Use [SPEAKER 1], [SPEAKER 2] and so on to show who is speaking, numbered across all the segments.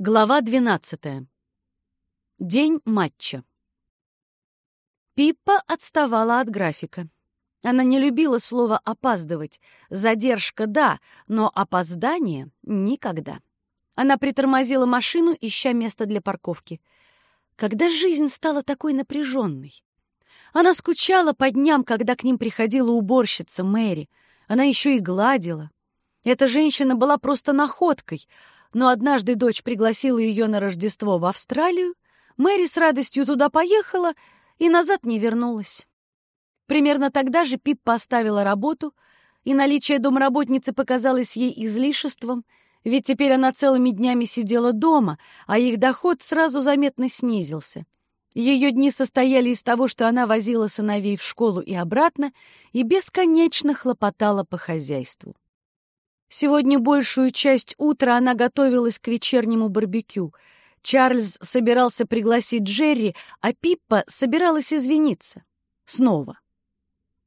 [SPEAKER 1] Глава 12. День матча. Пиппа отставала от графика. Она не любила слово «опаздывать». Задержка — да, но опоздание — никогда. Она притормозила машину, ища место для парковки. Когда жизнь стала такой напряженной? Она скучала по дням, когда к ним приходила уборщица Мэри. Она еще и гладила. Эта женщина была просто находкой — но однажды дочь пригласила ее на Рождество в Австралию, Мэри с радостью туда поехала и назад не вернулась. Примерно тогда же Пип поставила работу, и наличие домработницы показалось ей излишеством, ведь теперь она целыми днями сидела дома, а их доход сразу заметно снизился. Ее дни состояли из того, что она возила сыновей в школу и обратно и бесконечно хлопотала по хозяйству. Сегодня большую часть утра она готовилась к вечернему барбекю. Чарльз собирался пригласить Джерри, а Пиппа собиралась извиниться. Снова.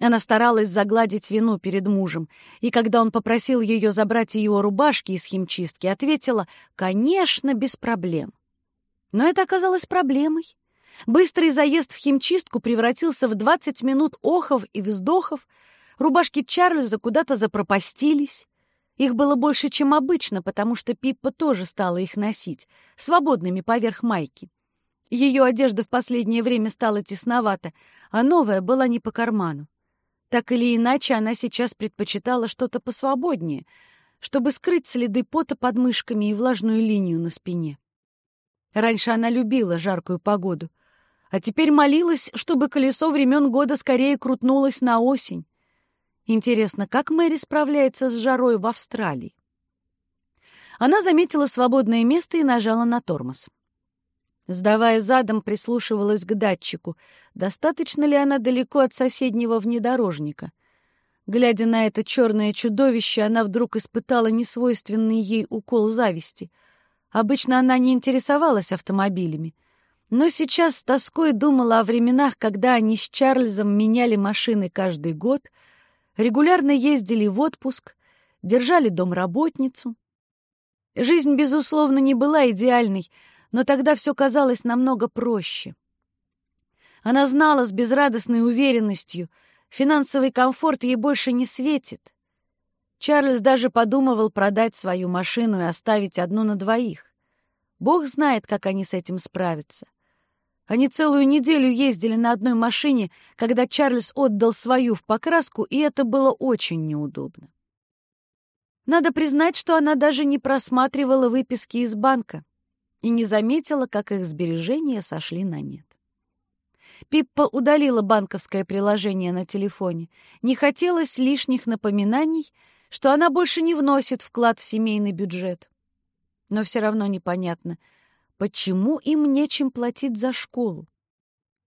[SPEAKER 1] Она старалась загладить вину перед мужем, и когда он попросил ее забрать его рубашки из химчистки, ответила «Конечно, без проблем». Но это оказалось проблемой. Быстрый заезд в химчистку превратился в 20 минут охов и вздохов, рубашки Чарльза куда-то запропастились. Их было больше, чем обычно, потому что Пиппа тоже стала их носить, свободными поверх майки. Ее одежда в последнее время стала тесновата, а новая была не по карману. Так или иначе, она сейчас предпочитала что-то посвободнее, чтобы скрыть следы пота под мышками и влажную линию на спине. Раньше она любила жаркую погоду, а теперь молилась, чтобы колесо времен года скорее крутнулось на осень. Интересно, как Мэри справляется с жарой в Австралии? Она заметила свободное место и нажала на тормоз. Сдавая задом, прислушивалась к датчику. Достаточно ли она далеко от соседнего внедорожника? Глядя на это черное чудовище, она вдруг испытала несвойственный ей укол зависти. Обычно она не интересовалась автомобилями. Но сейчас с тоской думала о временах, когда они с Чарльзом меняли машины каждый год — регулярно ездили в отпуск, держали домработницу. Жизнь, безусловно, не была идеальной, но тогда все казалось намного проще. Она знала с безрадостной уверенностью, финансовый комфорт ей больше не светит. Чарльз даже подумывал продать свою машину и оставить одну на двоих. Бог знает, как они с этим справятся. Они целую неделю ездили на одной машине, когда Чарльз отдал свою в покраску, и это было очень неудобно. Надо признать, что она даже не просматривала выписки из банка и не заметила, как их сбережения сошли на нет. Пиппа удалила банковское приложение на телефоне. Не хотелось лишних напоминаний, что она больше не вносит вклад в семейный бюджет. Но все равно непонятно — Почему им нечем платить за школу?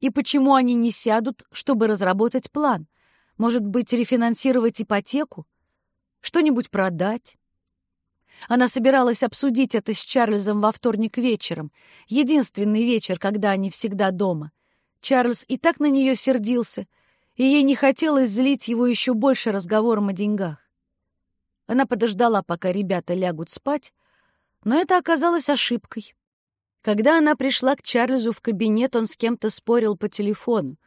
[SPEAKER 1] И почему они не сядут, чтобы разработать план? Может быть, рефинансировать ипотеку? Что-нибудь продать? Она собиралась обсудить это с Чарльзом во вторник вечером, единственный вечер, когда они всегда дома. Чарльз и так на нее сердился, и ей не хотелось злить его еще больше разговором о деньгах. Она подождала, пока ребята лягут спать, но это оказалось ошибкой. Когда она пришла к Чарльзу в кабинет, он с кем-то спорил по телефону.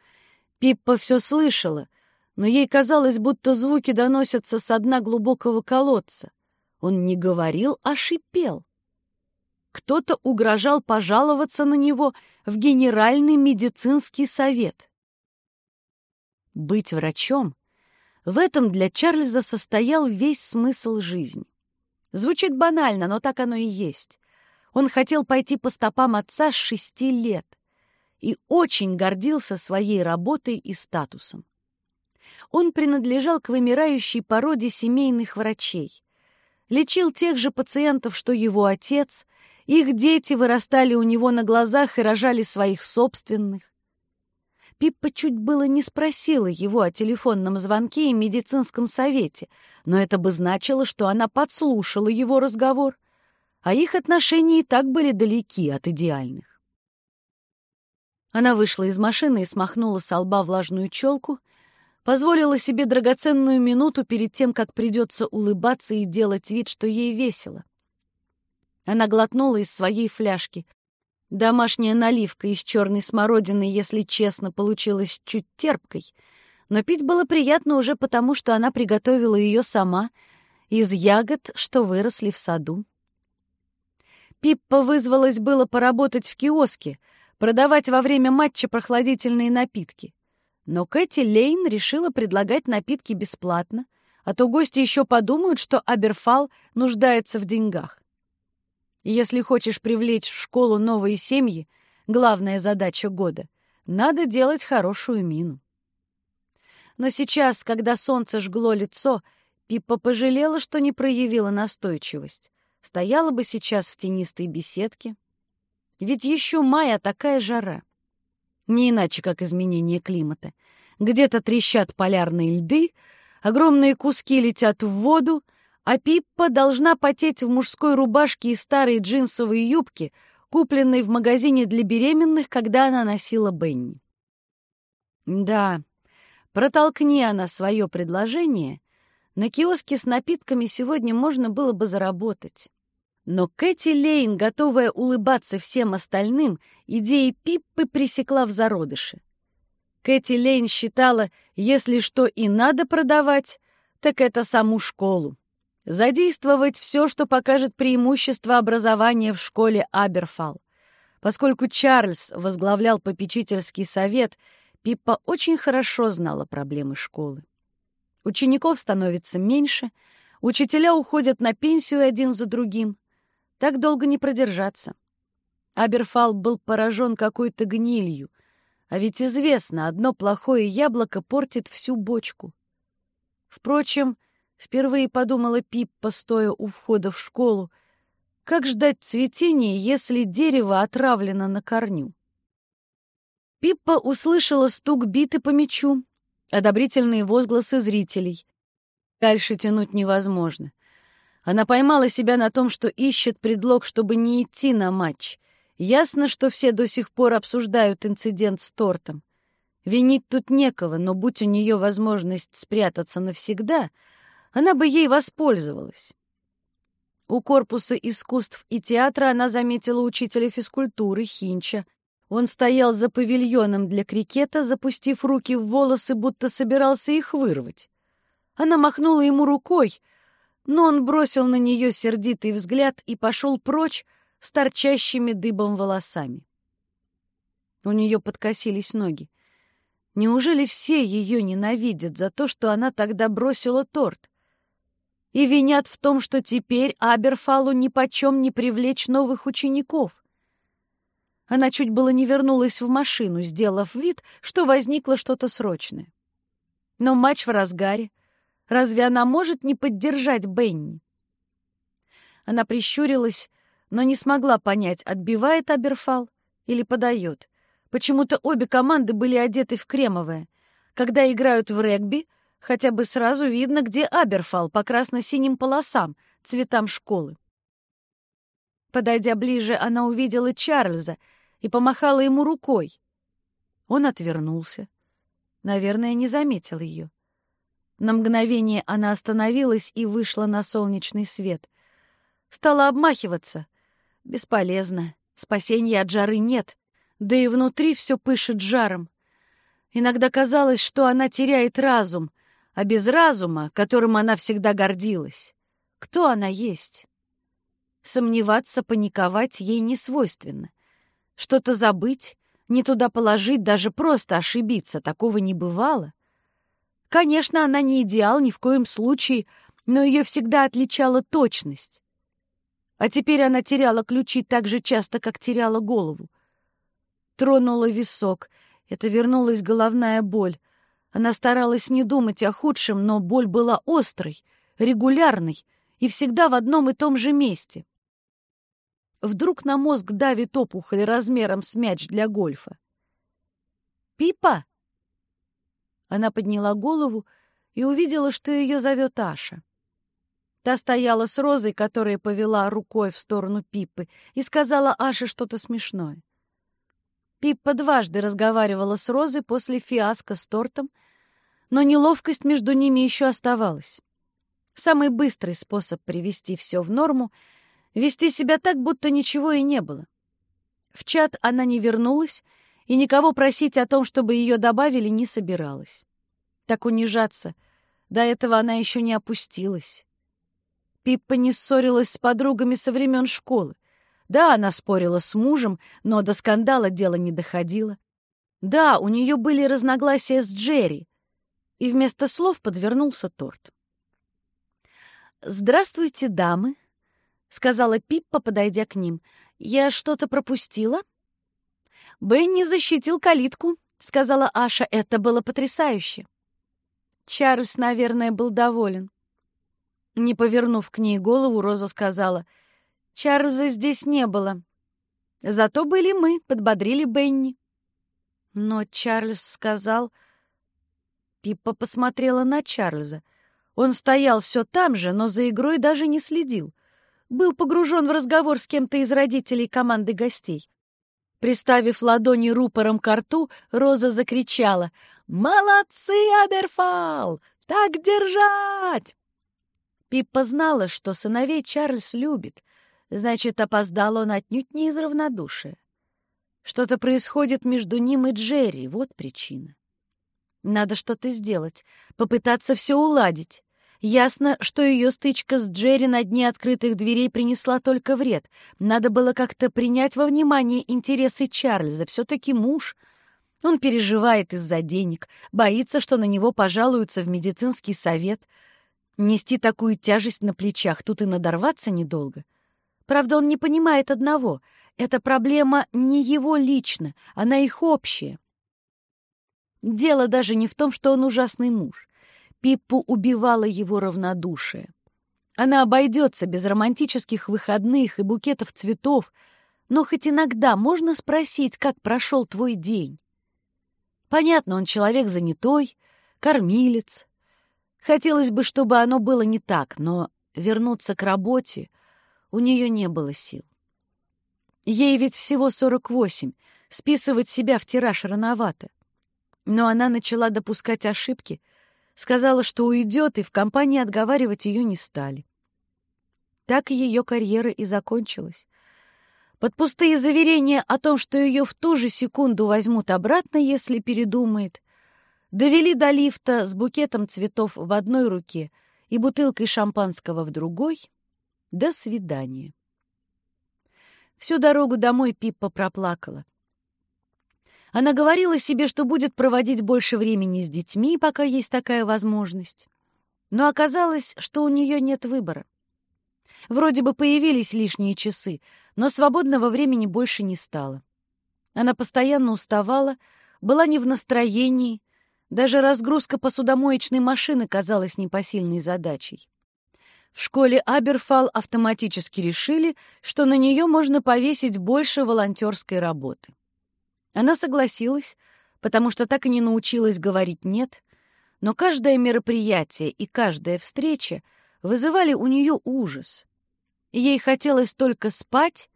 [SPEAKER 1] Пиппа все слышала, но ей казалось, будто звуки доносятся со дна глубокого колодца. Он не говорил, а шипел. Кто-то угрожал пожаловаться на него в Генеральный медицинский совет. Быть врачом — в этом для Чарльза состоял весь смысл жизни. Звучит банально, но так оно и есть. Он хотел пойти по стопам отца с шести лет и очень гордился своей работой и статусом. Он принадлежал к вымирающей породе семейных врачей. Лечил тех же пациентов, что его отец, их дети вырастали у него на глазах и рожали своих собственных. Пиппа чуть было не спросила его о телефонном звонке и медицинском совете, но это бы значило, что она подслушала его разговор — а их отношения и так были далеки от идеальных. Она вышла из машины и смахнула с лба влажную челку, позволила себе драгоценную минуту перед тем, как придется улыбаться и делать вид, что ей весело. Она глотнула из своей фляжки. Домашняя наливка из черной смородины, если честно, получилась чуть терпкой, но пить было приятно уже потому, что она приготовила ее сама из ягод, что выросли в саду. Пиппа вызвалась было поработать в киоске, продавать во время матча прохладительные напитки. Но Кэти Лейн решила предлагать напитки бесплатно, а то гости еще подумают, что Аберфал нуждается в деньгах. Если хочешь привлечь в школу новые семьи, главная задача года — надо делать хорошую мину. Но сейчас, когда солнце жгло лицо, Пиппа пожалела, что не проявила настойчивость. Стояла бы сейчас в тенистой беседке. Ведь еще мая такая жара. Не иначе, как изменение климата. Где-то трещат полярные льды, огромные куски летят в воду, а Пиппа должна потеть в мужской рубашке и старой джинсовой юбке, купленной в магазине для беременных, когда она носила Бенни. Да, протолкни она свое предложение, на киоске с напитками сегодня можно было бы заработать. Но Кэти Лейн, готовая улыбаться всем остальным, идеи Пиппы пресекла в зародыше. Кэти Лейн считала, если что и надо продавать, так это саму школу. Задействовать все, что покажет преимущество образования в школе Аберфал. Поскольку Чарльз возглавлял попечительский совет, Пиппа очень хорошо знала проблемы школы. Учеников становится меньше, учителя уходят на пенсию один за другим. Так долго не продержаться. Аберфал был поражен какой-то гнилью, а ведь известно, одно плохое яблоко портит всю бочку. Впрочем, впервые подумала Пиппа, стоя у входа в школу, как ждать цветения, если дерево отравлено на корню? Пиппа услышала стук биты по мячу, одобрительные возгласы зрителей. Дальше тянуть невозможно. Она поймала себя на том, что ищет предлог, чтобы не идти на матч. Ясно, что все до сих пор обсуждают инцидент с тортом. Винить тут некого, но будь у нее возможность спрятаться навсегда, она бы ей воспользовалась. У корпуса искусств и театра она заметила учителя физкультуры Хинча, он стоял за павильоном для крикета, запустив руки в волосы, будто собирался их вырвать. Она махнула ему рукой, но он бросил на нее сердитый взгляд и пошел прочь с торчащими дыбом волосами. У нее подкосились ноги. Неужели все ее ненавидят за то, что она тогда бросила торт? И винят в том, что теперь Аберфалу нипочем не привлечь новых учеников? Она чуть было не вернулась в машину, сделав вид, что возникло что-то срочное. Но матч в разгаре. Разве она может не поддержать Бенни? Она прищурилась, но не смогла понять, отбивает Аберфал или подает. Почему-то обе команды были одеты в кремовое. Когда играют в регби, хотя бы сразу видно, где Аберфал по красно-синим полосам, цветам школы. Подойдя ближе, она увидела Чарльза — и помахала ему рукой. Он отвернулся. Наверное, не заметил ее. На мгновение она остановилась и вышла на солнечный свет. Стала обмахиваться. Бесполезно. Спасения от жары нет. Да и внутри все пышет жаром. Иногда казалось, что она теряет разум, а без разума, которым она всегда гордилась, кто она есть? Сомневаться, паниковать ей не свойственно. Что-то забыть, не туда положить, даже просто ошибиться, такого не бывало. Конечно, она не идеал ни в коем случае, но ее всегда отличала точность. А теперь она теряла ключи так же часто, как теряла голову. Тронула висок. Это вернулась головная боль. Она старалась не думать о худшем, но боль была острой, регулярной и всегда в одном и том же месте. Вдруг на мозг давит опухоль размером с мяч для гольфа. «Пипа!» Она подняла голову и увидела, что ее зовет Аша. Та стояла с Розой, которая повела рукой в сторону Пиппы, и сказала Аше что-то смешное. Пиппа дважды разговаривала с Розой после фиаско с тортом, но неловкость между ними еще оставалась. Самый быстрый способ привести все в норму Вести себя так, будто ничего и не было. В чат она не вернулась и никого просить о том, чтобы ее добавили, не собиралась. Так унижаться. До этого она еще не опустилась. Пиппа не ссорилась с подругами со времен школы. Да, она спорила с мужем, но до скандала дело не доходило. Да, у нее были разногласия с Джерри, и вместо слов подвернулся торт. «Здравствуйте, дамы», — сказала Пиппа, подойдя к ним. «Я что-то пропустила?» «Бенни защитил калитку», — сказала Аша. «Это было потрясающе». Чарльз, наверное, был доволен. Не повернув к ней голову, Роза сказала, «Чарльза здесь не было. Зато были мы», — подбодрили Бенни. Но Чарльз сказал... Пиппа посмотрела на Чарльза. Он стоял все там же, но за игрой даже не следил. Был погружен в разговор с кем-то из родителей команды гостей. Приставив ладони рупором к рту, Роза закричала «Молодцы, Аберфал! Так держать!» Пиппа знала, что сыновей Чарльз любит, значит, опоздал он отнюдь не из равнодушия. Что-то происходит между ним и Джерри, вот причина. Надо что-то сделать, попытаться все уладить. Ясно, что ее стычка с Джерри на дне открытых дверей принесла только вред. Надо было как-то принять во внимание интересы Чарльза. Все-таки муж. Он переживает из-за денег, боится, что на него пожалуются в медицинский совет. Нести такую тяжесть на плечах, тут и надорваться недолго. Правда, он не понимает одного. Эта проблема не его лично, она их общая. Дело даже не в том, что он ужасный муж. Пиппу убивала его равнодушие. Она обойдется без романтических выходных и букетов цветов, но хоть иногда можно спросить, как прошел твой день. Понятно, он человек занятой, кормилец. Хотелось бы, чтобы оно было не так, но вернуться к работе у нее не было сил. Ей ведь всего 48, списывать себя в тираж рановато. Но она начала допускать ошибки — Сказала, что уйдет, и в компании отговаривать ее не стали. Так ее карьера и закончилась. Под пустые заверения о том, что ее в ту же секунду возьмут обратно, если передумает, довели до лифта с букетом цветов в одной руке и бутылкой шампанского в другой. До свидания. Всю дорогу домой Пиппа проплакала. Она говорила себе, что будет проводить больше времени с детьми, пока есть такая возможность. Но оказалось, что у нее нет выбора. Вроде бы появились лишние часы, но свободного времени больше не стало. Она постоянно уставала, была не в настроении, даже разгрузка посудомоечной машины казалась непосильной задачей. В школе Аберфал автоматически решили, что на нее можно повесить больше волонтерской работы. Она согласилась, потому что так и не научилась говорить «нет», но каждое мероприятие и каждая встреча вызывали у нее ужас. Ей хотелось только спать,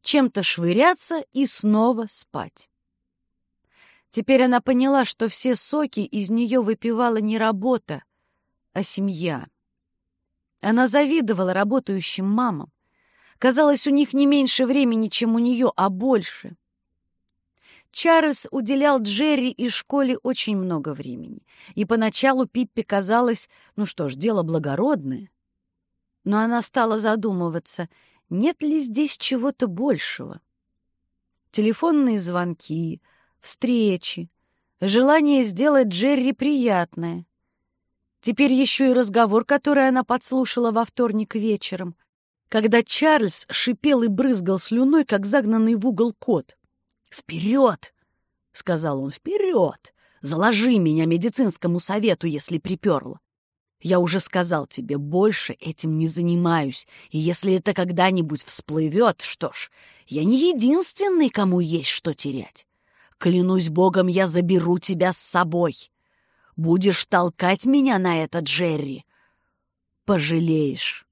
[SPEAKER 1] чем-то швыряться и снова спать. Теперь она поняла, что все соки из нее выпивала не работа, а семья. Она завидовала работающим мамам. Казалось, у них не меньше времени, чем у нее, а больше — Чарльз уделял Джерри и школе очень много времени, и поначалу Пиппе казалось, ну что ж, дело благородное. Но она стала задумываться, нет ли здесь чего-то большего. Телефонные звонки, встречи, желание сделать Джерри приятное. Теперь еще и разговор, который она подслушала во вторник вечером, когда Чарльз шипел и брызгал слюной, как загнанный в угол кот. «Вперед!» — сказал он. «Вперед! Заложи меня медицинскому совету, если приперло. Я уже сказал тебе, больше этим не занимаюсь, и если это когда-нибудь всплывет, что ж, я не единственный, кому есть что терять. Клянусь богом, я заберу тебя с собой. Будешь толкать меня на это, Джерри. Пожалеешь».